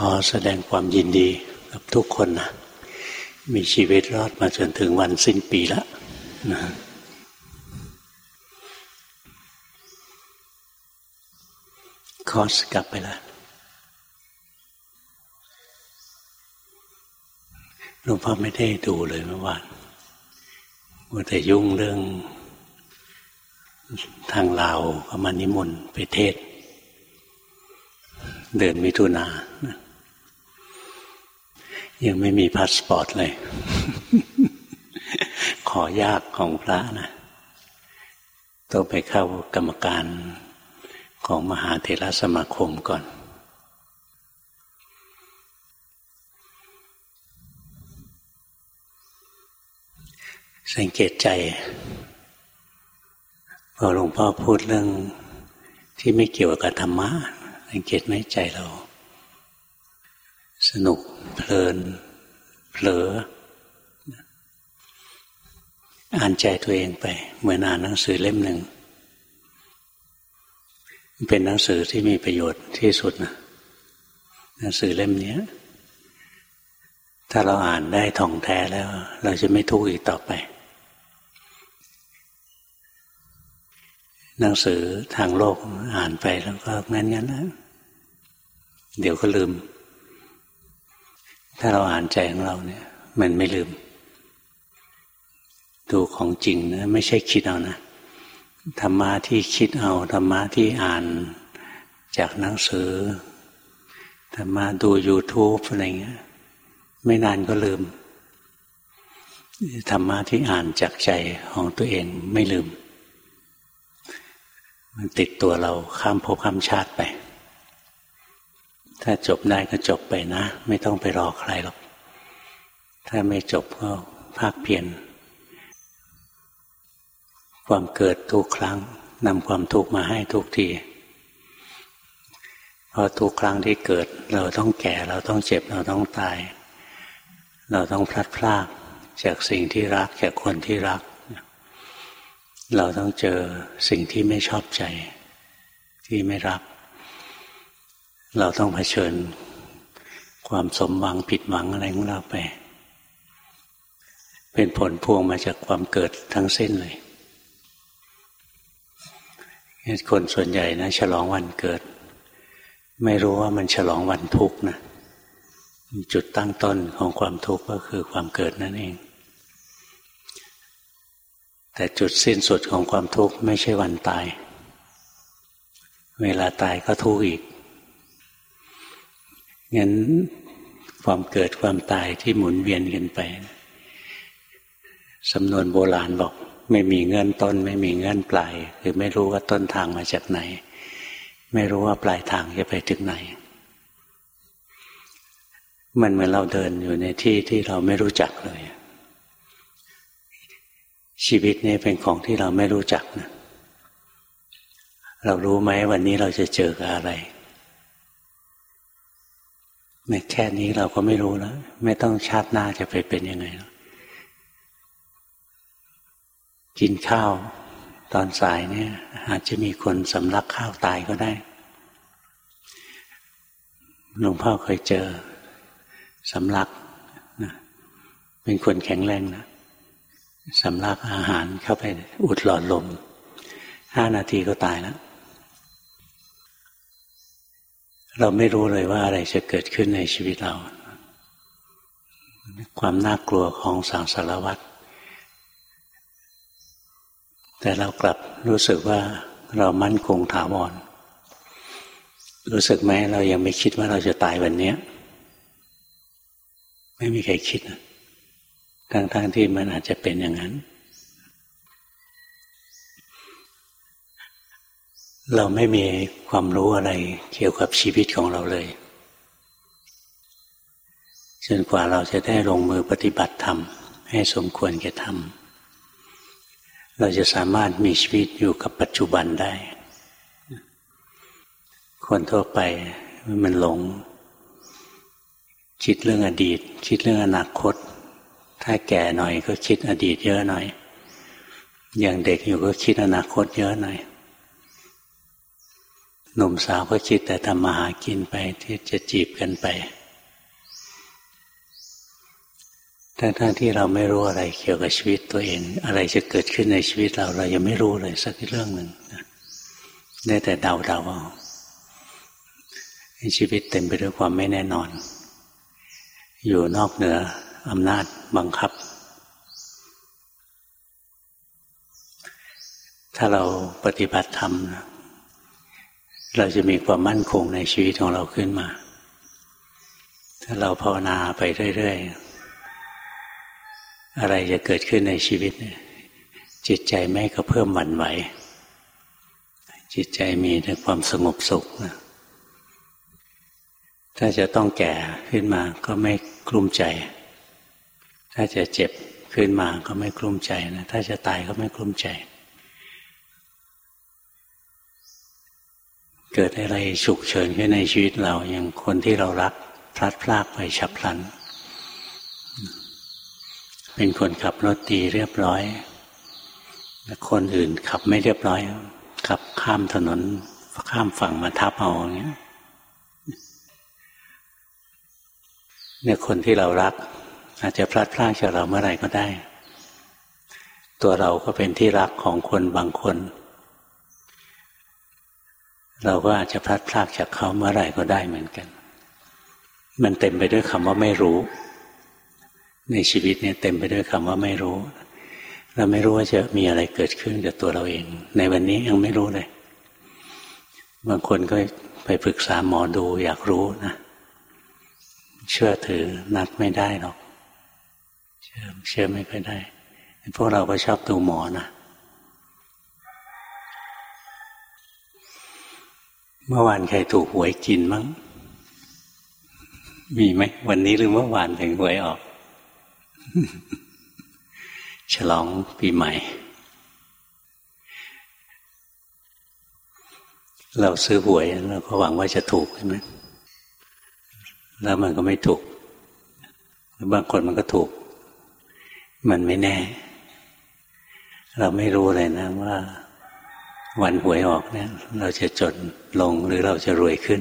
ขอแสดงความยินดีกับทุกคนนะมีชีวิตรอดมาจนถึงวันสิ้นปีแล้วนะคอสกลับไปแล้วหลวงพ่อไม่ได้ดูเลยเมื่อวานมัวแต่ยุ่งเรื่องทางลาวก็มานิมนต์ไปเทศน์ เดือนมิถุนา ยังไม่มีพาสปอร์ตเลย ขอยากของพระนะต้องไปเข้ากรรมการของมหาเถรสมาคมก่อน สังเกตใจพอหลวงพ่อพูดเรื่องที่ไม่เกี่ยวกับธรรมะสังเกตไหมใจเรา สนุกเพลินเผลอ อ่านใจตัวเองไป เหมือนอ่านหนังสือเล่มหนึ่ง เป็นหนังสือที่มีประโยชน์ที่สุดนะหนังสือเล่มนี้ถ้าเราอ่านได้ท่องแท้แล้ว เราจะไม่ทุกข์อีกต่อไป หนังสือทางโลกอ่านไปแล้วก็งั้นงั้นนะเดี๋ยวก็ลืม ถ้าเราอ่านใจของเราเนี่ย มันไม่ลืม ดูของจริงนะไม่ใช่คิดเอานะธรรมะที่คิดเอาธรรมะที่อ่านจากหนังสือธรรมะดู YouTube อะไรเงี้ย ไม่นานก็ลืมธรรมะที่อ่านจากใจของตัวเองไม่ลืม มันติดตัวเราข้ามภพข้ามชาติไป ถ้าจบได้ก็จบไปนะ ไม่ต้องไปรอใครหรอก ถ้าไม่จบก็ภาคเพียรความเกิดทุกครั้งนำความทุกข์มาให้ทุกทีเพราะทุกครั้งที่เกิด เราต้องแก่เราต้องเจ็บเราต้องตาย เราต้องพลัดพรากจากสิ่งที่รักจากคนที่รัก เราต้องเจอสิ่งที่ไม่ชอบใจ ที่ไม่รัก เราต้องเผชิญความสมหวังผิดหวังอะไรของเราไป เป็นผลพวงมาจากความเกิดทั้งสิ้นเลยคนส่วนใหญ่นะฉลองวันเกิด ไม่รู้ว่ามันฉลองวันทุกข์นะจุดตั้งต้นของความทุกข์ก็คือความเกิดนั่นเอง แต่จุดสิ้นสุดของความทุกข์ไม่ใช่วันตาย เวลาตายก็ทุกข์อีก งั้นความเกิดความตายที่หมุนเวียนกันไปสำนวนโบราณบอก ไม่มีเงื่อนต้น ไม่มีเงื่อนปลายคือไม่รู้ว่าต้นทางมาจากไหน ไม่รู้ว่าปลายทางจะไปถึงไหน มันเหมือนเราเดินอยู่ในที่ที่เราไม่รู้จักเลย ชีวิตนี้เป็นของที่เราไม่รู้จักนะเรารู้ไหมวันนี้เราจะเจอกับอะไร ม้แค่นี้เราก็ไม่รู้แล้ว ไม่ต้องชาติหน้าจะไปเป็นยังไงแล้วกินข้าวตอนสายเนี่ย อาจจะมีคนสำลักข้าวตายก็ได้หลวงพ่อเคยเจอสำลักนะเป็นคนแข็งแรงนะสำลักอาหารเข้าไปอุดหลอดลมห้านาทีก็ตายแล้ว เราไม่รู้เลยว่าอะไรจะเกิดขึ้นในชีวิตเรา ความน่ากลัวของสังสารวัฏแต่เรากลับรู้สึกว่าเรามั่นคงถาวร รู้สึกไหมเรายังไม่คิดว่าเราจะตายวันนี้ไม่มีใครคิดนะทั้งๆทที่มันอาจจะเป็นอย่างนั้น เราไม่มีความรู้อะไรเกี่ยวกับชีวิตของเราเลยจนกว่าเราจะได้ลงมือปฏิบัติธรรม ให้สมควรแก่ธรรม เราจะสามารถมีชีวิตอยู่กับปัจจุบันได้ คนทั่วไปมันหลง คิดเรื่องอดีต คิดเรื่องอนาคต ถ้าแก่หน่อยก็คิดอดีตเยอะหน่อย อย่างเด็กอยู่ก็คิดอนาคตเยอะหน่อย หนุ่มสาวก็คิดแต่ทำมาหากินไปที่จะจีบกันไปทั้งๆที่เราไม่รู้อะไรเกี่ยวกับชีวิตตัวเอง อะไรจะเกิดขึ้นในชีวิตเราเรายังไม่รู้เลยสักเรื่องหนึ่งได้แต่เดาเดาเอาชีวิตเต็มไปด้วยความไม่แน่นอน อยู่นอกเหนืออำนาจบังคับ ถ้าเราปฏิบัติธรรม เราจะมีความมั่นคงในชีวิตของเราขึ้นมา ถ้าเราภาวนาไปเรื่อยๆ อะไรจะเกิดขึ้นในชีวิตเนี่ยจิตใจไม่ก็เพิ่มหวั่นไหว จิตใจมีแต่ความสงบสุขนะถ้าจะต้องแก่ขึ้นมาก็ไม่กลุ้มใจ ถ้าจะเจ็บขึ้นมาก็ไม่กลุ้มใจนะ ถ้าจะตายก็ไม่กลุ้มใจ เกิดอะไรฉุกเฉินขึ้นในชีวิตเราอย่างคนที่เรารักพลัดพรากไปฉับพลัน เป็นคนขับรถตีเรียบร้อยคนอื่นขับไม่เรียบร้อย ขับข้ามถนนข้ามฝั่งมาทับเอาอย่างเงี้ยเนี่ยคนที่เรารัก อาจจะพลัดพรากจากเราเมื่อไหร่ก็ได้ ตัวเราก็เป็นที่รักของคนบางคน เราก็อาจจะพลัดพรากจากเขาเมื่อไหร่ก็ได้เหมือนกัน มันเต็มไปด้วยคำว่าไม่รู้ ในชีวิตเนี่ยเต็มไปด้วยคำว่าไม่รู้ เราไม่รู้ว่าจะมีอะไรเกิดขึ้นกับตัวเราเอง ในวันนี้ยังไม่รู้เลย บางคนก็ไปปรึกษาหมอดูอยากรู้นะ เชื่อถือนัดไม่ได้หรอก เชื่อเชื่อไม่ค่อยได้ พวกเราก็ชอบดูหมอนะ เมื่อวานใครถูกหวยกินมั้ง มีไหม วันนี้หรือเมื่อวานถึงหวยออก ฉลองปีใหม่ เราซื้อหวยเราก็หวังว่าจะถูกใช่ไหมแล้วมันก็ไม่ถูก บางคนมันก็ถูก มันไม่แน่ เราไม่รู้เลยนะว่า วันหวยออกเนี่ย เราจะจนลงหรือเราจะรวยขึ้น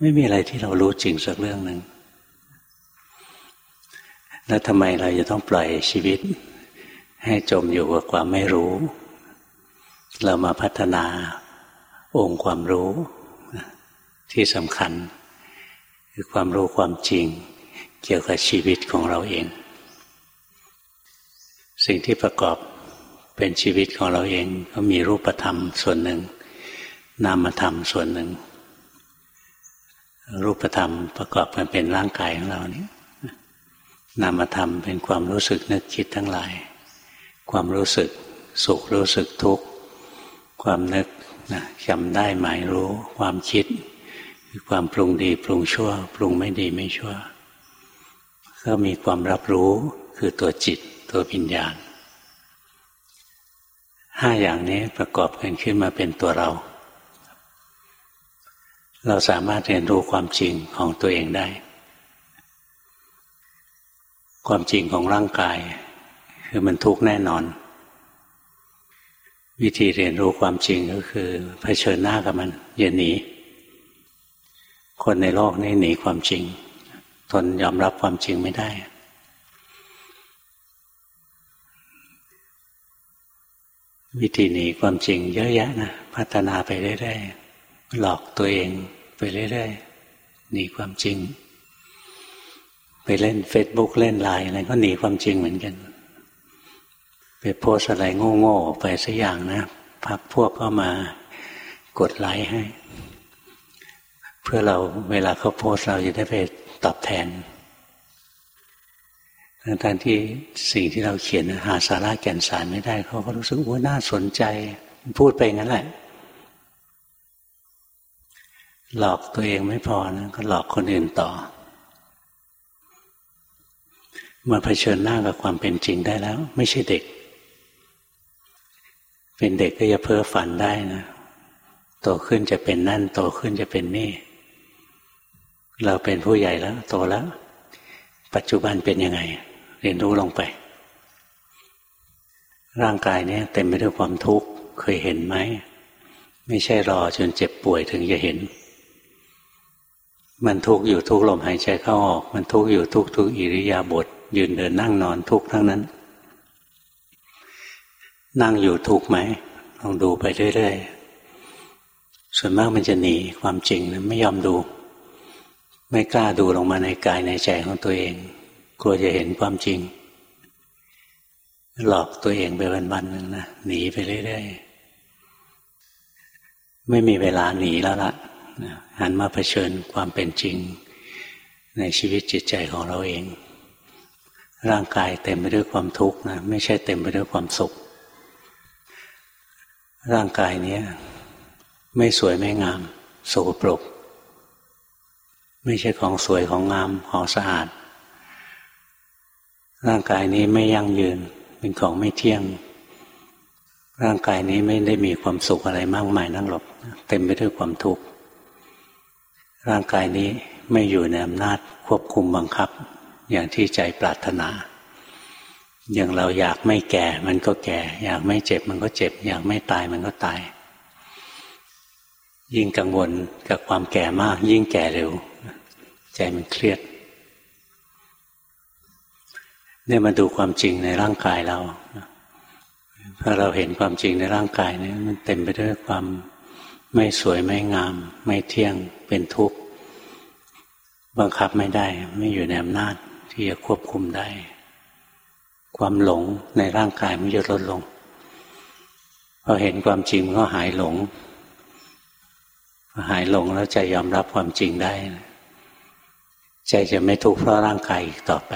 ไม่มีอะไรที่เรารู้จริงสักเรื่องหนึ่งแล้วทำไมเราจะต้องปล่อยชีวิต ให้จมอยู่กับความไม่รู้ เรามาพัฒนาองค์ความรู้ที่สำคัญ คือความรู้ความจริง เกี่ยวกับชีวิตของเราเอง สิ่งที่ประกอบ เป็นชีวิตของเราเองก็มีรูปธรรมส่วนหนึ่ง นามธรรมส่วนหนึ่ง รูปธรรมประกอบกันเป็นร่างกายของเราเนี่ยนามธรรมเป็นความรู้สึกนึกคิดทั้งหลาย ความรู้สึกสุขรู้สึกทุกข์ความนึกนะจำได้หมายรู้ ความคิดคือความปรุงดีปรุงชั่ว ปรุงไม่ดีไม่ชั่ว ก็มีความรับรู้คือตัวจิตตัววิญญาณ ห้าอย่างนี้ประกอบกันขึ้นมาเป็นตัวเรา เราสามารถเรียนรู้ความจริงของตัวเองได้ ความจริงของร่างกาย คือมันทุกข์แน่นอน วิธีเรียนรู้ความจริงก็คือเผชิญหน้ากับมัน อย่าหนี คนในโลกนี้หนีความจริง ทนยอมรับความจริงไม่ได้ วิธีหนีความจริงเยอะแยะนะพัฒนาไปเรื่อยๆหลอกตัวเองไปเรื่อยๆหนีความจริง ไปเล่นเฟซบุ๊กเล่นไลน์อะไรก็หนีความจริงเหมือนกัน ไปโพสอะไรโง่ๆไปสักอย่างนะพักพวกก็มากดไลค์ให้ เพื่อเราเวลาเขาโพสเราจะได้ไปตอบแทน ทั้งที่สิ่งที่เราเขียนหาสาระแก่นสารไม่ได้ เขาก็รู้สึกว่าน่าสนใจ พูดไปงั้นแหละ หลอกตัวเองไม่พอนะก็หลอกคนอื่นต่อ มาเผชิญหน้ากับความเป็นจริงได้แล้ว ไม่ใช่เด็ก เป็นเด็กก็จะเพ้อฝันได้นะโตขึ้นจะเป็นนั่นโตขึ้นจะเป็นนี่ เราเป็นผู้ใหญ่แล้ว โตแล้วปัจจุบันเป็นยังไง เรียนรู้ลงไป ร่างกายเนี่ยเต็มไปด้วยความทุกข์เคยเห็นไหม ไม่ใช่รอจนเจ็บป่วยถึงจะเห็น มันทุกข์อยู่ทุกลมหายใจเข้าออก มันทุกข์อยู่ทุกทุกอิริยาบถยืนเดินนั่งนอนทุกทั้งนั้น นั่งอยู่ทุกไหมลองดูไปเรื่อยๆส่วนมากมันจะหนีความจริงนะไม่ยอมดู ไม่กล้าดูลงมาในกายในใจของตัวเอง กลัวจะเห็นความจริง หลอกตัวเองไปวันๆหนึ่งนะหนีไปเรื่อยๆไม่มีเวลาหนีแล้วละหันมาเผชิญความเป็นจริง ในชีวิตจิตใจของเราเอง ร่างกายเต็มไปด้วยความทุกข์นะไม่ใช่เต็มไปด้วยความสุข ร่างกายนี้ไม่สวยไม่งามสกปรก ไม่ใช่ของสวยของงามของสะอาด ร่างกายนี้ไม่ยั่งยืน เป็นของไม่เที่ยง ร่างกายนี้ไม่ได้มีความสุขอะไรมากมายนั่งหรอกเต็มไปด้วยความทุกข์ร่างกายนี้ไม่อยู่ในอำนาจควบคุมบังคับ อย่างที่ใจปรารถนา อย่างเราอยากไม่แก่มันก็แก่ อยากไม่เจ็บมันก็เจ็บ อยากไม่ตายมันก็ตาย ยิ่งกังวลกับความแก่มาก ยิ่งแก่เร็ว ใจมันเครียด เนี่ยมาดูความจริงในร่างกายเราถ้าเราเห็นความจริงในร่างกายเนี่ยมันเต็มไปด้วยความไม่สวยไม่งาม ไม่เที่ยงเป็นทุกข์บังคับไม่ได้ ไม่อยู่ในอำนาจที่จะควบคุมได้ ความหลงในร่างกายมันจะลดลงพอเห็นความจริงก็หายหลงหายหลงแล้วใจยอมรับความจริงได้ ใจจะไม่ทุกข์เพราะร่างกายอีกต่อไป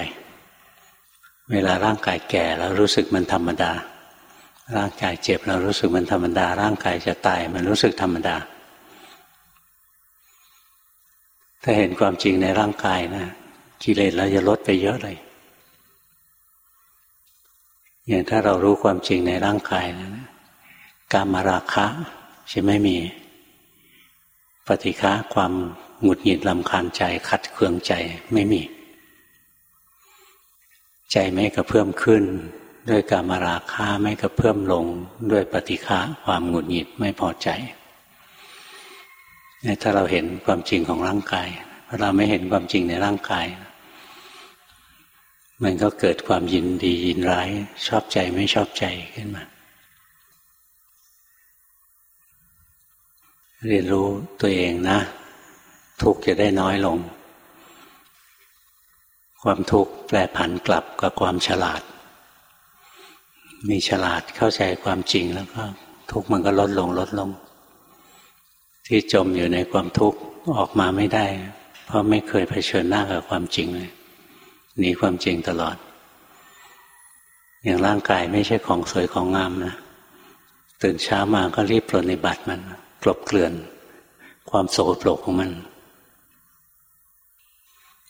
เวลาร่างกายแก่แล้วรู้สึกมันธรรมดา ร่างกายเจ็บเรารู้สึกมันธรรมดา ร่างกายจะตายมันรู้สึกธรรมดา ถ้าเห็นความจริงในร่างกายนะกิเลสเราจะลดไปเยอะเลยอย่างถ้าเรารู้ความจริงในร่างกายนะการมาราคะจะไม่มี ปฏิฆะความหงุดหงิดลำคาญใจขัดเคืองใจไม่มี ใจไม่กระเพื่อมขึ้น ด้วยการมาราคะไม่กระเพื่อมลง ด้วยปฏิฆะความหงุดหงิดไม่พอใจถ้าเราเห็นความจริงของร่างกายเราไม่เห็นความจริงในร่างกาย มันก็เกิดความยินดียินร้าย ชอบใจไม่ชอบใจขึ้นมา เรียนรู้ตัวเองนะ ทุกข์จะได้น้อยลง ความทุกข์แปรผันกลับกับความฉลาด มีฉลาดเข้าใจความจริงแล้วก็ทุกข์มันก็ลดลงลดลง ที่จมอยู่ในความทุกข์ออกมาไม่ได้ เพราะไม่เคยเผชิญหน้ากับความจริงเลยหนีความจริงตลอด อย่างร่างกายไม่ใช่ของสวยของงามนะตื่นเช้ามาก็รีบปรนิบัติมันกลบเกลื่อน ความโสโครกของมัน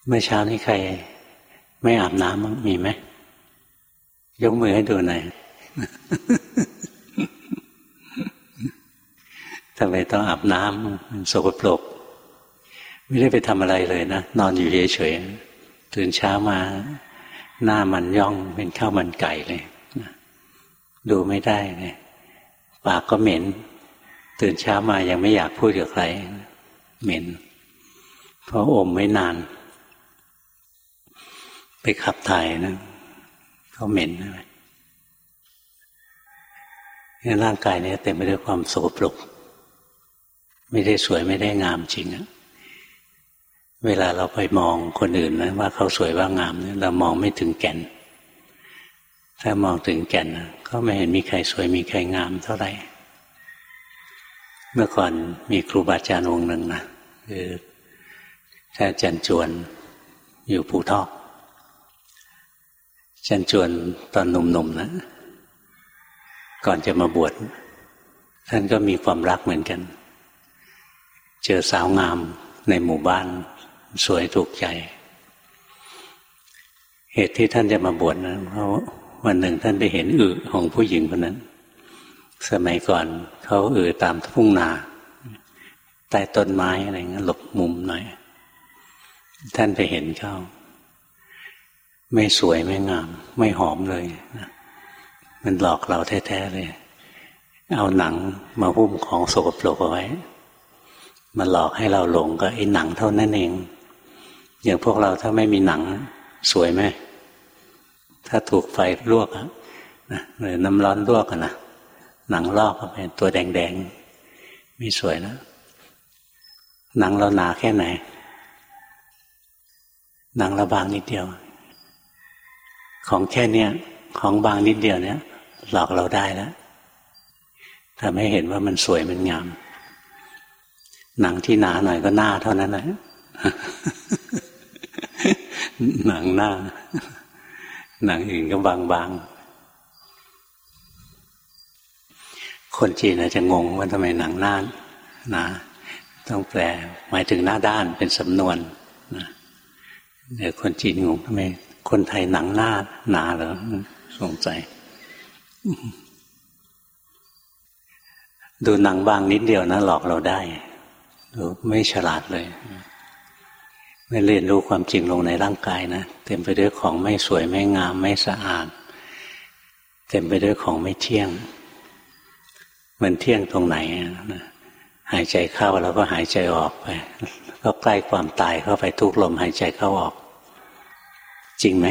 เมื่อเช้านี้ใคร ไม่อาบน้ำมีไหมยกมือให้ดูหน่อยทำไมต้องอาบน้ำมันโสโครกไม่ได้ไปทำอะไรเลยนะ นอนอยู่เฉยๆตื่นเช้ามา หน้ามันย่องเป็นข้าวมันไก่เลยดูไม่ได้เลยปากก็เหม็น ตื่นเช้ามายังไม่อยากพูดกับใคร เหม็น เพราะอมไม่นาน ไปขับถ่ายนะเขาเหม็นนะร่างกายนี้เต็มไปด้วยความโสโครกไม่ได้สวยไม่ได้งามจริงอะเวลาเราไปมองคนอื่นนะว่าเขาสวยว่างามเนี่ยเรามองไม่ถึงแก่น ถ้ามองถึงแก่นก็ไม่เห็นมีใครสวยมีใครงามเท่าไหร่ เมื่อก่อนมีครูบาอาจารย์องค์หนึ่งนะคือท่านอาจารย์จวนอยู่ภูทอก อาจารย์จวนตอนหนุ่มๆนะ ก่อนจะมาบวชท่านก็มีความรักเหมือนกัน เจอสาวงามในหมู่บ้าน สวยถูกใจ เหตุที่ท่านจะมาบวชนะเพราะวันหนึ่งท่านไปเห็นอึของผู้หญิงคนนั้น สมัยก่อนเขาอึตามทุ่งนาใต้ต้นไม้อะไรเงี้ยหลบมุมหน่อย ท่านไปเห็นเขา ไม่สวยไม่งาม ไม่หอมเลยมันหลอกเราแท้ๆเลย เอาหนังมาหุ้มของโสกปรกเอาไว้มาหลอกให้เราหลงก็ไอ้หนังเท่านั้นเอง อย่างพวกเราถ้าไม่มีหนัง สวยไหมถ้าถูกไฟลวกอะหรือน้ำร้อนลวกนะหนังลอกเข้าไปตัวแดงๆไมีสวยแล้วหนังเราหนาแค่ไหน หนังเราบางนิดเดียว ของแค่เนี้ยของบางนิดเดียวเนี้ยหลอกเราได้แล้วทำให้เห็นว่ามันสวยมันงาม หนังที่หนาหน่อยก็หน้าเท่านั้นแหละหนังหน้า หนังอื่นก็บางๆ คนจีนอาจจะงงว่าทำไมหนังหน้าหนาต้องแปลหมายถึงหน้าด้านเป็นสำนวนนะเดี๋ยวคนจีนงงทำไม คนไทยหนังหน้าหนาเหรอสงสัยดูหนังบางนิดเดียวนะหลอกเราได้ดูไม่ฉลาดเลยไม่เรียนรู้ความจริงลงในร่างกายนะเต็มไปด้วยของไม่สวยไม่งามไม่สะอาด เต็มไปด้วยของไม่เที่ยง มันเที่ยงตรงไหนนะหายใจเข้าแล้วก็หายใจออกไป ก็ใกล้ความตายเข้าไปทุกลมหายใจเข้าออก จริงไหม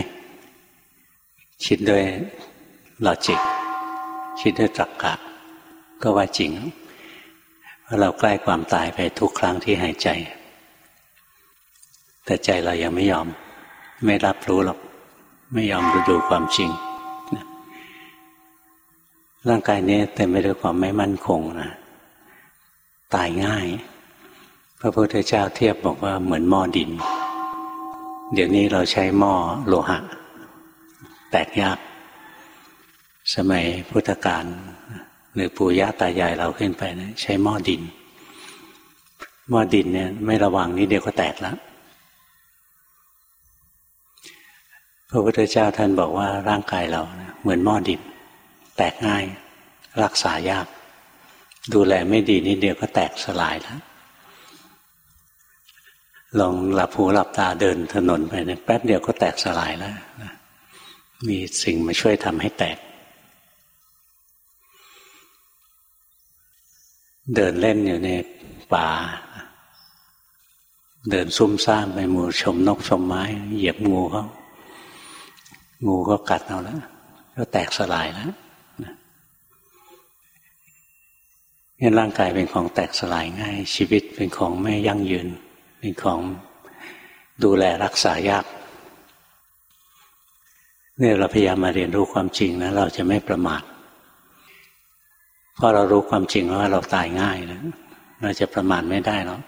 คิดด้วยลอจิกคิดด้วยตรรกกะก็ว่าจริงว่าเราใกล้ความตายไปทุกครั้งที่หายใจ แต่ใจเรายังไม่ยอม ไม่รับรู้หรอก ไม่ยอมดูความจริง ร่างกายนี้เต็มไปด้วยความไม่มั่นคงนะตายง่าย พระพุทธเจ้าเทียบบอกว่าเหมือนหม้อดิน เดี๋ยวนี้เราใช้หม้อโลหะ แตกยาก สมัยพุทธกาลหรือปู่ย่าตายายเราขึ้นไปนะใช้หม้อดิน หม้อดินเนี่ย ไม่ระวังนิดเดียวก็แตกแล้วพระพุทธเจ้าท่านบอกว่าร่างกายเราเหมือนหม้อดิน แตกง่าย รักษายาก ดูแลไม่ดีนิดเดียวก็แตกสลายแล้ว ลองหลับหูหลับตาเดินถนนไปเนี่ยแป๊บเดียวก็แตกสลายแล้วมีสิ่งมาช่วยทำให้แตก เดินเล่นอยู่ในป่า เดินซุ่มซ่ามไปหมู่ชมนกชมไม้ เหยียบงูเขางูก็กัดเอาแล้วก็แตกสลายแล้วนี่ร่างกายเป็นของแตกสลายง่าย ชีวิตเป็นของไม่ยั่งยืน เป็นของดูแลรักษายากเนี่ยเราพยายามมาเรียนรู้ความจริงนะเราจะไม่ประมาทพราะเรารู้ความจริงว่าเราตายง่ายนะเราจะประมาทไม่ได้หรอก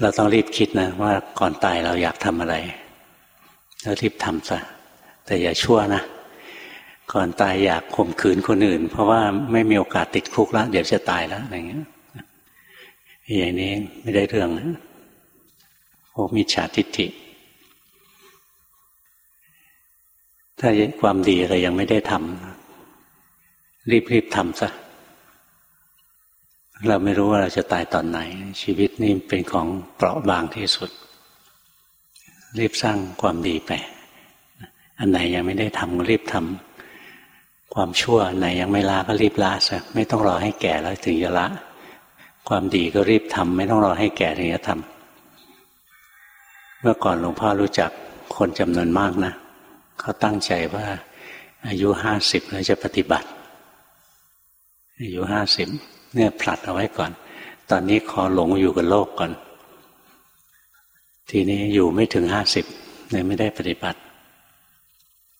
เราต้องรีบคิดนะ ว่าก่อนตายเราอยากทำอะไรแล้วรีบทำซะแต่อย่าชั่วนะก่อนตายอยากข่มขืนคนอื่น เพราะว่าไม่มีโอกาสติดคุกแล้วเดี๋ยวจะตายแล้วอะไรเงี้ย อย่างนี้ไม่ได้เรื่องนะโอ้มีฉาทิฏฐิ ถ้าความดีเรยังไม่ได้ทำรีบๆทำซะเราไม่รู้ว่าเราจะตายตอนไหน ชีวิตนี่เป็นของเปราะบางที่สุด รีบสร้างความดีไป อันไหนยังไม่ได้ทำรีบทำความชั่วอันไหนยังไม่ละก็รีบละซะไม่ต้องรอให้แก่แล้วถึงจะละ ความดีก็รีบทำไม่ต้องรอให้แก่ถึงจะทำเมื่อก่อนหลวงพ่อรู้จักคนจำนวนมากนะเขาตั้งใจว่าอายุห้าสิบแล้วจะปฏิบัติ อายุห้าสิบเนี่ยผลัดเอาไว้ก่อน ตอนนี้ขอหลงอยู่กับโลกก่อน ทีนี้อยู่ไม่ถึงห้าสิบเลยไม่ได้ปฏิบัติ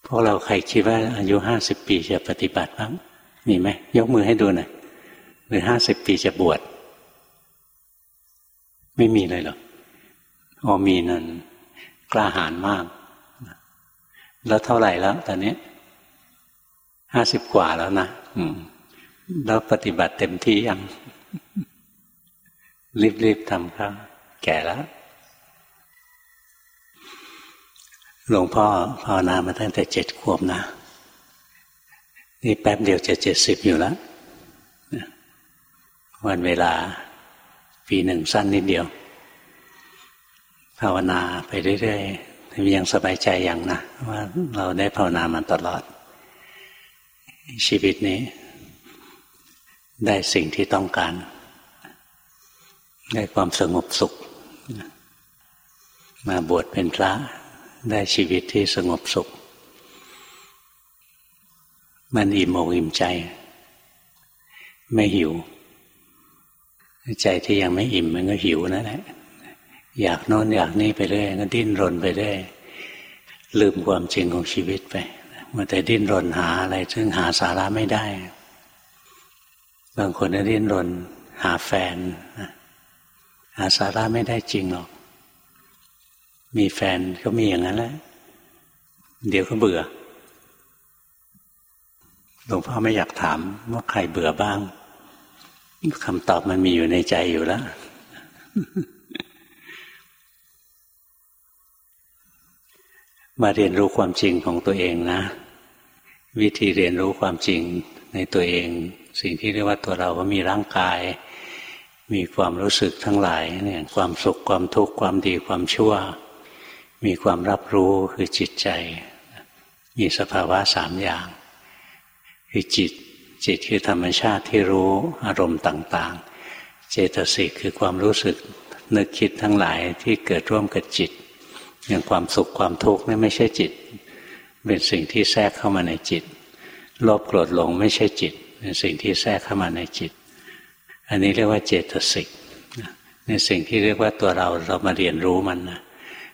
พวกเราใครคิดว่าอายุห้าสิบปีจะปฏิบัติบ้างมีไหมยกมือให้ดูหน่อยหรือห้าสิบปีจะบวช ไม่มีเลยหรออ๋อมีนั่นกล้าหาญมาก แล้วเท่าไหร่แล้วตอนนี้ห้าสิบกว่าแล้วนะอืม แล้วปฏิบัติเต็มที่ยัง รีบๆทำครับแก่แล้วหลวงพ่อภาวนามาตั้งแต่เจ็ดขวบนะ นี่แป๊บเดียวจะเจ็ดสิบอยู่แล้ววันเวลา ปีหนึ่งสั้นนิดเดียว ภาวนาไปเรื่อยๆยังสบายใจอย่างนะว่าเราได้ภาวนามาตลอด ชีวิตนี้ ได้สิ่งที่ต้องการ ได้ความสงบสุข มาบวชเป็นพระได้ชีวิตที่สงบสุข มันอิ่มอกอิ่มใจ ไม่หิว ใจที่ยังไม่อิ่มมันก็หิวนั่นแหละอยากโน้นอยากนี่ไปเรื่อยก็ดิ้นรนไปเรื่อยลืมความจริงของชีวิตไปมันแต่ดิ้นรนหาอะไร ซึ่งหาสาระไม่ได้ บางคนก็ดิ้นรน หาแฟนหาสาระไม่ได้จริงหรอก มีแฟนก็มีอย่างนั้นแหละ เดี๋ยวก็เบื่อหลวงพ่อไม่อยากถามว่าใครเบื่อบ้าง คำตอบมันมีอยู่ในใจอยู่แล้ว มาเรียนรู้ความจริงของตัวเองนะ วิธีเรียนรู้ความจริงในตัวเอง สิ่งที่เรียกว่าตัวเราก็มีร่างกาย มีความรู้สึกทั้งหลายเนี่ยความสุขความทุกข์ความดีความชั่ว มีความรับรู้คือจิตใจ มีสภาวะสามอย่าง คือจิต จิตคือธรรมชาติที่รู้อารมณ์ต่างๆ เจตสิกคือความรู้สึกนึกคิดทั้งหลายที่เกิดร่วมกับจิต อย่างความสุขความทุกข์นี่ไม่ใช่จิต เป็นสิ่งที่แทรกเข้ามาในจิตโลภโกรธหลงไม่ใช่จิต เป็นสิ่งที่แทรกเข้ามาในจิต อันนี้เรียกว่าเจตสิกในสิ่งที่เรียกว่าตัวเราเรามาเรียนรู้มันนะ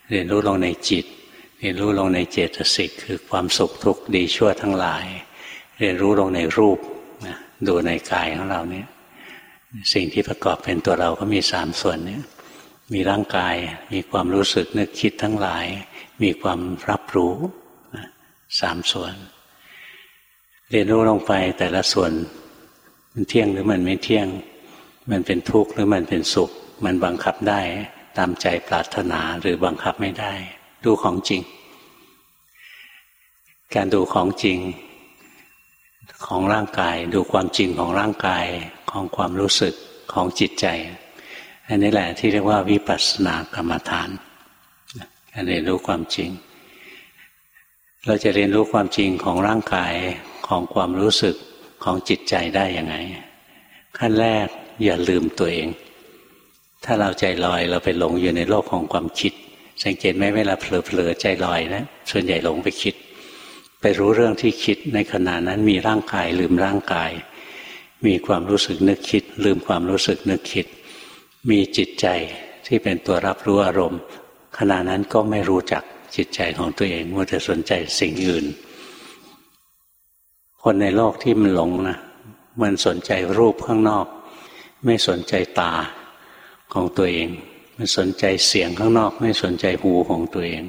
เรียนรู้ลงในจิต เรียนรู้ลงในเจตสิกคือความสุขทุกข์ดีชั่วทั้งหลาย เรียนรู้ลงในรูป ดูในกายของเราเนี่ย สิ่งที่ประกอบเป็นตัวเราก็มีสามส่วนเนี่ย มีร่างกาย มีความรู้สึกนึกคิดทั้งหลาย มีความรับรู้สามส่วน เรียนรู้ลงไปแต่ละส่วน มันเที่ยงหรือมันไม่เที่ยง มันเป็นทุกข์หรือมันเป็นสุข มันบังคับได้ตามใจปรารถนาหรือบังคับไม่ได้ ดูของจริง การดูของจริง ของร่างกาย ดูความจริงของร่างกายของความรู้สึกของจิตใจ อันนี้แหละที่เรียกว่าวิปัสสนากรรมฐานการเรียนรู้ความจริง เราจะเรียนรู้ความจริงของร่างกายของความรู้สึกของจิตใจได้ยังไง ขั้นแรกอย่าลืมตัวเอง ถ้าเราใจลอยเราไปหลงอยู่ในโลกของความคิด สังเกตไหมเวลาเผลอๆใจลอยนะส่วนใหญ่หลงไปคิด ไปรู้เรื่องที่คิดในขณะนั้นมีร่างกายลืมร่างกาย มีความรู้สึกนึกคิด ลืมความรู้สึกนึกคิด มีจิตใจที่เป็นตัวรับรู้อารมณ์ ขณะนั้นก็ไม่รู้จักจิตใจของตัวเองมัวแต่สนใจสิ่งอื่น คนในโลกที่มันหลงนะมันสนใจรูปข้างนอก ไม่สนใจตาของตัวเอง มันสนใจเสียงข้างนอก ไม่สนใจหูของตัวเอง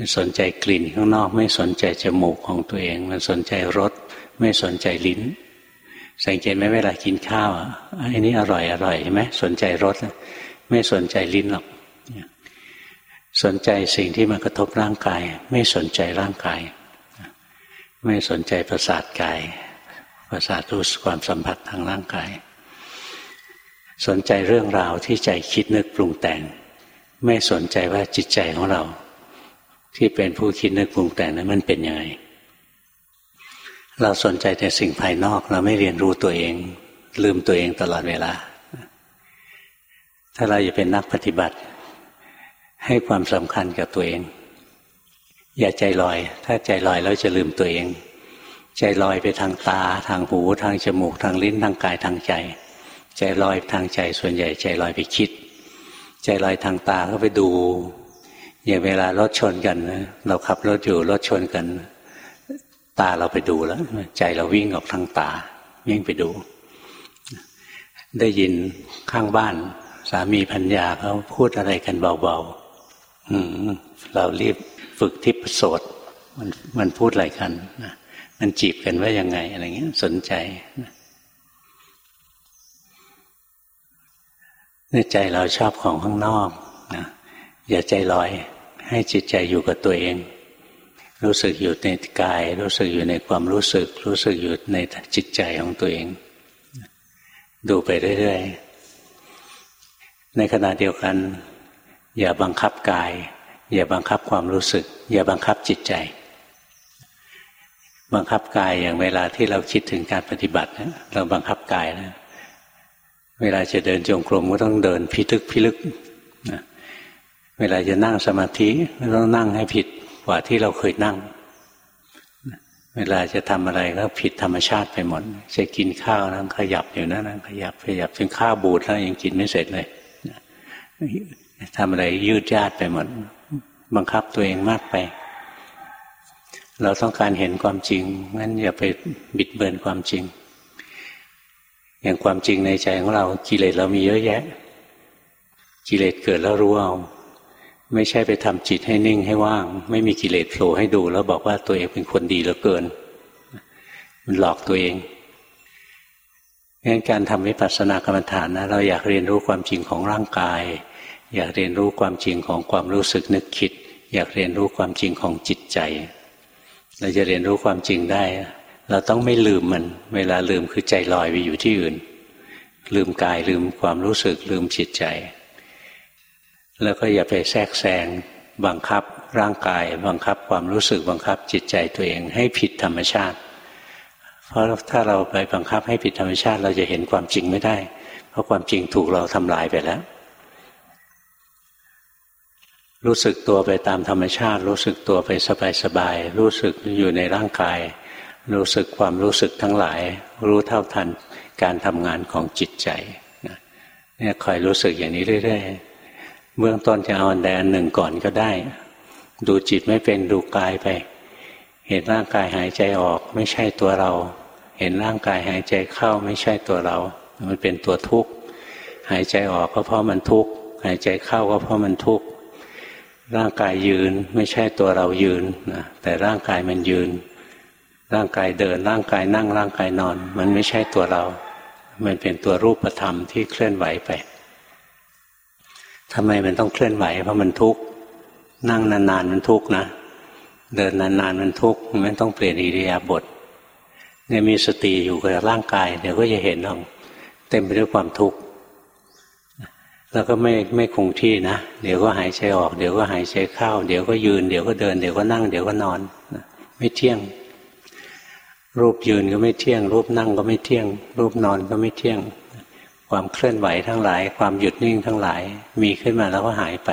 มันสนใจกลิ่นข้างนอก ไม่สนใจจมูกของตัวเอง มันสนใจรสไม่สนใจลิ้น สังเกตไหมเวลากินข้าวอ้นี้อร่อยอร่อยใช่ไหมสนใจรสไม่สนใจลิ้นหรอกสนใจสิ่งที่มันกระทบร่างกาย ไม่สนใจร่างกาย ไม่สนใจประสาทกาย ประสาทรู้ความสัมผัสทางร่างกาย สนใจเรื่องราวที่ใจคิดนึกปรุงแต่ง ไม่สนใจว่าจิตใจของเรา ที่เป็นผู้คิดนึกปรุงแต่งนั้นมันเป็นยังไง เราสนใจแต่สิ่งภายนอกเราไม่เรียนรู้ตัวเอง ลืมตัวเองตลอดเวลา ถ้าเราจะเป็นนักปฏิบัติ ให้ความสำคัญกับตัวเอง อย่าใจลอย ถ้าใจลอยแล้วจะลืมตัวเอง ใจลอยไปทางตา ทางหู ทางจมูก ทางลิ้น ทางกาย ทางใจ ใจลอยทางใจส่วนใหญ่ ใจลอยไปคิด ใจลอยทางตาก็ไปดู อย่างเวลารถชนกันเราขับรถอยู่รถชนกัน ตาเราไปดูแล้ว ใจเราวิ่งออกทางตา วิ่งไปดู ได้ยินข้างบ้าน สามีพัญญาเขาพูดอะไรกันเบาๆเรารีบฝึกทิพโสดมันมันพูดอะไรกันนะมันจีบกันว่ายังไงอะไรเงี้ย สนใจในใจเราชอบของข้างนอกนะ อย่าใจลอย ให้จิตใจอยู่กับตัวเอง รู้สึกอยู่ในกาย รู้สึกอยู่ในความรู้สึก รู้สึกอยู่ในจิตใจของตัวเอง ดูไปเรื่อยๆ ในขณะเดียวกัน อย่าบังคับกาย อย่าบังคับความรู้สึก อย่าบังคับจิตใจ บังคับกายอย่างเวลาที่เราคิดถึงการปฏิบัติเราบังคับกายนะเวลาจะเดินจงกรมก็ต้องเดินพิทึกพิลึกนะ เวลาจะนั่งสมาธิต้องนั่งให้ผิดกว่าที่เราเคยนั่ง เวลาจะทำอะไรก็ผิดธรรมชาติไปหมด จะกินข้าวนั่งขยับอยู่นั่นขยับขยับจนข้าวบูดแล้วยังกินไม่เสร็จเลยทำอะไรยืดยาดไปหมด บังคับตัวเองมากไป เราต้องการเห็นความจริงงั้นอย่าไปบิดเบือนความจริง อย่างความจริงในใจของเรากิเลสเรามีเยอะแยะ กิเลสเกิดแล้วรู้เอา ไม่ใช่ไปทำจิตให้นิ่งให้ว่าง ไม่มีกิเลสโผล่ให้ดู แล้วบอกว่าตัวเองเป็นคนดีเหลือเกิน มันหลอกตัวเองงั้นการทำวิปัสสนากรรมฐานนะเราอยากเรียนรู้ความจริงของร่างกาย อยากเรียนรู้ความจริงของความรู้สึกนึกคิด อยากเรียนรู้ความจริงของจิตใจ เราจะเรียนรู้ความจริงได้ เราต้องไม่ลืมมัน เวลาลืมคือใจลอยไปอยู่ที่อื่น ลืมกายลืมความรู้สึกลืมจิตใจ แล้วก็อย่าไปแทรกแซงบังคับร่างกาย บังคับความรู้สึกบังคับจิตใจตัวเองให้ผิดธรรมชาติ เพราะถ้าเราไปบังคับให้ผิดธรรมชาติ เราจะเห็นความจริงไม่ได้ เพราะความจริงถูกเราทำลายไปแล้ว รู้สึกตัวไปตามธรรมชาติ รู้สึกตัวไปสบายๆรู้สึกอยู่ในร่างกาย รู้สึกความรู้สึกทั้งหลาย รู้เท่าทันการทำงานของจิตใจเนี่ยคอยรู้สึกอย่างนี้เรื่อย ๆ เบื้องต้นจะเอาอันใดอันหนึ่งก่อนก็ได้ ดูจิตไม่เป็นดูกายไป เห็นร่างกายหายใจออกไม่ใช่ตัวเรา เห็นร่างกายหายใจเข้าไม่ใช่ตัวเรา มันเป็นตัวทุกข์หายใจออกก็เพราะมันทุกข์หายใจเข้าก็เพราะมันทุกข์ร่างกายยืนไม่ใช่ตัวเรายืนนะแต่ร่างกายมันยืน ร่างกายเดินร่างกายนั่งร่างกายนอน มันไม่ใช่ตัวเรา มันเป็นตัวรูปธรรมที่เคลื่อนไหวไป ทำไมมันต้องเคลื่อนไหว เพราะมันทุกข์นั่งนานๆมันทุกข์นะ เดินนานๆมันทุกข์มันต้องเปลี่ยนอิริยาบถเนี่ยมีสติอยู่กับร่างกายเดี๋ยวก็จะเห็นองเต็มไปด้วยความทุกข์แล้วก็ไม่ไม่คงที่นะ เดี๋ยวก็หายใจออก เดี๋ยวก็หายใจเข้า เดี๋ยวก็ยืน เดี๋ยวก็เดิน เดี๋ยวก็นั่ง เดี๋ยวก็นอนไม่เที่ยง รูปยืนก็ไม่เที่ยง รูปนั่งก็ไม่เที่ยง รูปนอนก็ไม่เที่ยง ความเคลื่อนไหวทั้งหลาย ความหยุดนิ่งทั้งหลาย มีขึ้นมาแล้วก็หายไป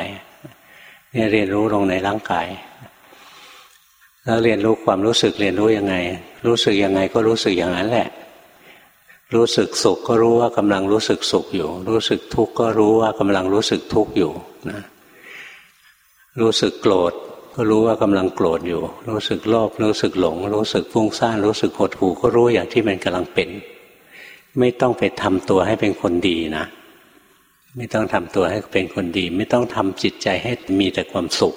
เนี่ยเรียนรู้ลงในร่างกาย แล้วเรียนรู้ความรู้สึกเรียนรู้ยังไง รู้สึกยังไงก็รู้สึกอย่างนั้นแหละ รู้สึกสุขก็รู้ว่ากำลังรู้สึกสุขอยู่ รู้สึกทุกข์ก็รู้ว่ากำลังรู้สึกทุกข์อยู่นะรู้สึกโกรธก็รู้ว่ากำลังโกรธอยู่ รู้สึกโลภรู้สึกหลง รู้สึกฟุ้งซ่านรู้สึกหดหู่ก็รู้อย่างที่มันกำลังเป็น ไม่ต้องไปทำตัวให้เป็นคนดีนะ ไม่ต้องทำตัวให้เป็นคนดี ไม่ต้องทำจิตใจให้มีแต่ความสุข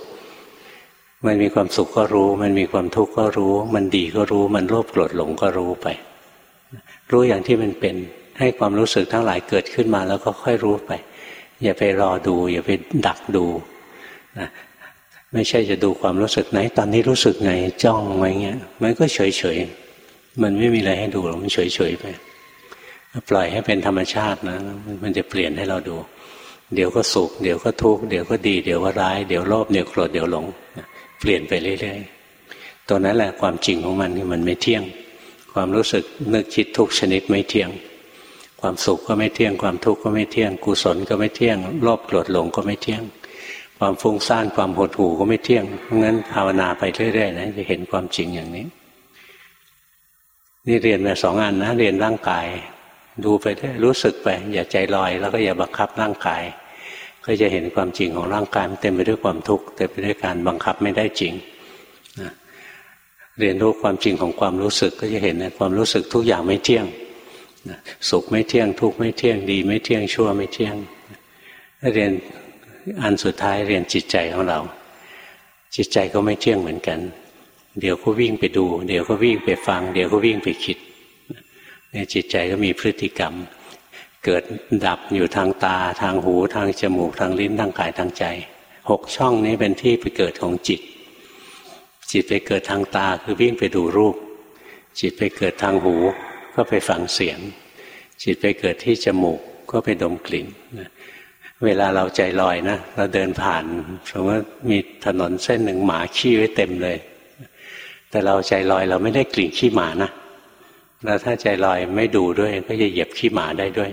มันมีความสุขก็รู้ มันมีความทุกข์ก็รู้ มันดีก็รู้ มันโลภโกรธหลงก็รู้ไป รู้อย่างที่มันเป็นให้ความรู้สึกทั้งหลายเกิดขึ้นมาแล้วก็ค่อยรู้ไป อย่าไปรอดู อย่าไปดักดูนะไม่ใช่จะดูความรู้สึกไหน ตอนนี้รู้สึกไงจ้องไว้เงี้ย มันก็เฉยเฉยมันไม่มีอะไรให้ดูหรอกมันเฉยเฉยไป ปล่อยให้เป็นธรรมชาตินะ มันจะเปลี่ยนให้เราดู เดี๋ยวก็สุข เดี๋ยวก็ทุกข์ เดี๋ยวก็ดี เดี๋ยวก็ร้าย เดี๋ยวโลภ เดี๋ยวโกรธ เดี๋ยวหลง เปลี่ยนไปเรื่อยๆ ตัวนั้นแหละความจริงของมันที่มันไม่เที่ยง ความรู้สึกนึกคิดทุกชนิดไม่เที่ยง ความสุขก็ไม่เที่ยง ความทุกข์ก็ไม่เที่ยง กุศลก็ไม่เที่ยง โลภ โกรธ หลงก็ไม่เที่ยง ความฟุ้งซ่าน ความหดหู่ก็ไม่เที่ยง เพราะงั้นภาวนาไปเรื่อยๆนะจะเห็นความจริงอย่างนี้ นี่เรียนมาสองอันนะ เรียนร่างกาย ดูไปได้รู้สึกไป อย่าใจลอย แล้วก็อย่าบังคับร่างกาย ก็จะเห็นความจริงของร่างกายมันเต็มไปด้วยความทุกข์เต็มไปด้วยการบังคับไม่ได้จริงนะเรียนรู้ความจริงของความรู้สึกก็จะเห็นในความรู้สึกทุกอย่างไม่เที่ยงนะสุขไม่เที่ยง ทุกข์ไม่เที่ยงดี ไม่เที่ยงชั่วไม่เที่ยง เรียนอันสุดท้ายเรียนจิตใจของเรา จิตใจก็ไม่เที่ยงเหมือนกัน เดี๋ยวก็วิ่งไปดู เดี๋ยวก็วิ่งไปฟัง เดี๋ยวก็วิ่งไปคิด เนี่ยจิตใจก็มีพฤติกรรม เกิดดับอยู่ทางตาทางหูทางจมูกทางลิ้นทางกายทางใจหกช่องนี้เป็นที่ไปเกิดของจิต จิตไปเกิดทางตาคือวิ่งไปดูรูป จิตไปเกิดทางหูก็ไปฟังเสียง จิตไปเกิดที่จมูกก็ไปดมกลิ่นเวลาเราใจลอยนะเราเดินผ่านสมมติมีถนนเส้นหนึ่งหมาขี้ไว้เต็มเลย แต่เราใจลอยเราไม่ได้กลิ่นขี้หมานะ แล้วถ้าใจลอยไม่ดูด้วย ก็จะเหยียบขี้หมาได้ด้วย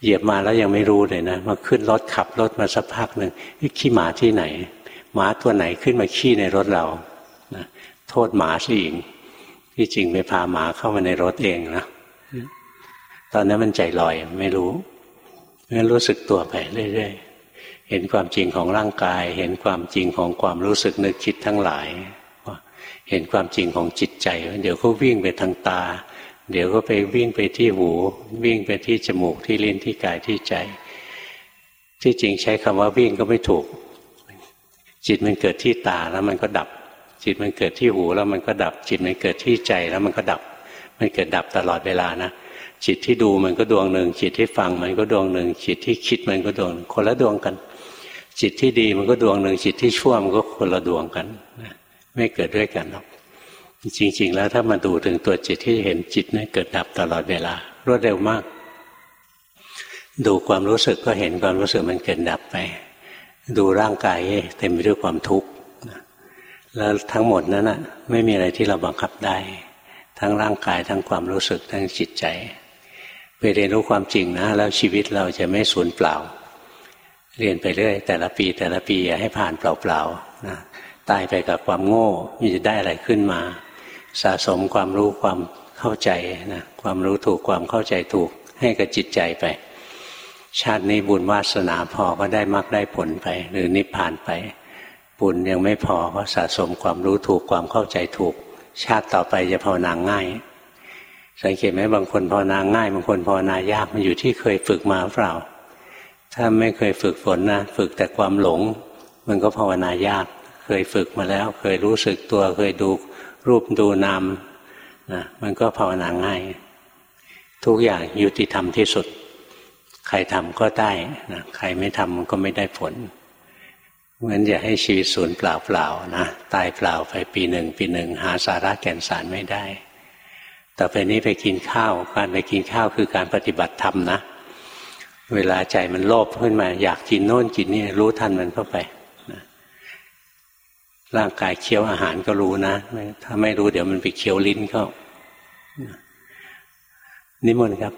เหยียบมาแล้วยังไม่รู้เลยนะมาขึ้นรถขับรถมาสักพักหนึ่งขี้หมาที่ไหน หมาตัวไหนขึ้นมาขี้ในรถเรานะโทษหมาสิอีกที่จริงไปพาหมาเข้ามาในรถเองนะตอนนั้นมันใจลอยไม่รู้งั้นรู้สึกตัวไปเรื่อยๆเห็นความจริงของร่างกาย เห็นความจริงของความรู้สึกนึกคิดทั้งหลาย เห็นความจริงของจิตใจ เดี๋ยวก็วิ่งไปทางตา เดี๋ยวก็ไปวิ่งไปที่หู วิ่งไปที่จมูกที่ลิ้นที่กายที่ใจ ที่จริงใช้คำว่าวิ่งก็ไม่ถูก จิตมันเกิดที่ตาแล้วมันก็ดับ จิตมันเกิดที่หูแล้วมันก็ดับ จิตมันเกิดที่ใจแล้วมันก็ดับ มันเกิดดับตลอดเวลานะจิตที่ดูมันก็ดวงหนึ่ง จิตที่ฟังมันก็ดวงหนึ่ง จิตที่คิดมันก็ดวงคนละดวงกัน จิตที่ดีมันก็ดวงหนึ่งจิตที่ชั่วมันก็คนละดวงกันนะ ไม่เกิดด้วยกันหรอก จริง ๆ แล้วถ้ามาดูถึงตัวจิตที่เห็นจิตนี่เกิดดับตลอดเวลา รวดเร็วมาก ดูความรู้สึกก็เห็นความรู้สึกมันเกิดดับไป ดูร่างกายเต็มไปด้วยความทุกข์แล้วทั้งหมดนั้นนะไม่มีอะไรที่เราบังคับได้ ทั้งร่างกายทั้งความรู้สึกทั้งจิตใจไปเรียนรู้ความจริงนะ แล้วชีวิตเราจะไม่สูญเปล่า เรียนไปเรื่อยแต่ละปีแต่ละปีอย่าให้ผ่านเปล่าๆนะ ตายไปกับความโง่มันจะได้อะไรขึ้นมา สะสมความรู้ความเข้าใจนะความรู้ถูกความเข้าใจถูกให้กับจิตใจไป ชาตินี้บุญวาสนาพอก็ได้มากได้ผลไป หรือนิพพานไป บุญยังไม่พอก็สะสมความรู้ถูกความเข้าใจถูก ชาติต่อไปจะภาวนาง่าย สังเกตไหมบางคนภาวนาง่าย บางคนภาวนายากมันอยู่ที่เคยฝึกมาเปล่า ถ้าไม่เคยฝึกฝนนะฝึกแต่ความหลง มันก็ภาวนายาก เคยฝึกมาแล้ว เคยรู้สึกตัว เคยดูรูปดูนามนะมันก็ภาวนาง่าย ทุกอย่างยุติธรรมที่สุด ใครทำก็ได้นะใครไม่ทำมันก็ไม่ได้ผลงั้นอย่าให้ชีวิตสูญเปล่าเปล่านะตายเปล่าไปปีหนึ่งปีหนึ่งหาสาระแก่นสารไม่ได้ ต่อไปนี้ไปกินข้าว การไปกินข้าวคือการปฏิบัติธรรมนะ เวลาใจมันโลภขึ้นมา อยากกินโน่นกินนี่รู้ทันมันเข้าไป ร่างกายเคี้ยวอาหารก็รู้นะถ้าไม่รู้เดี๋ยวมันไปเคี้ยวลิ้นเข้านิมนต์ครับ